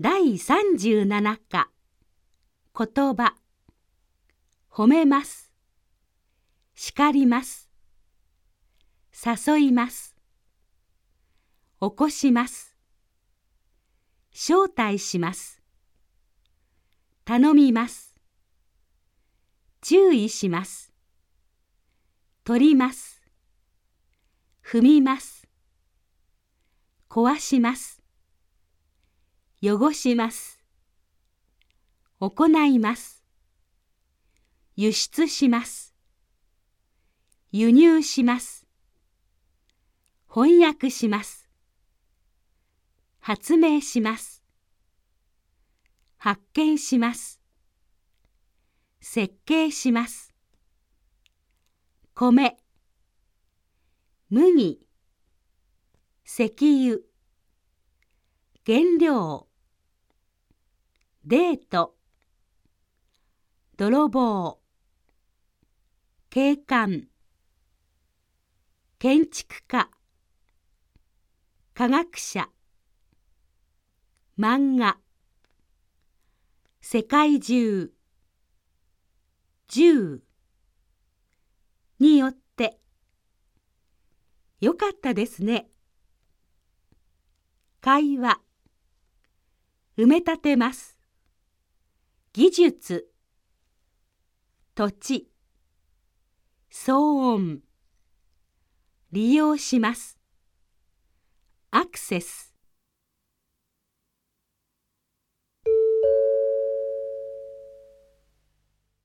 第37課。言葉。褒めます。叱ります。誘います。起こします。招待します。頼みます。注意します。取ります。踏みます。壊します。汚します。行います。輸出します。輸入します。翻訳します。発明します。発見します。設計します。米、麦、石油、原料、デート。泥棒。景観建築家。科学者。漫画。世界中。銃。によって。よかったですね。会話。埋め立てます。技術。土地。騒音。利用します。アクセス。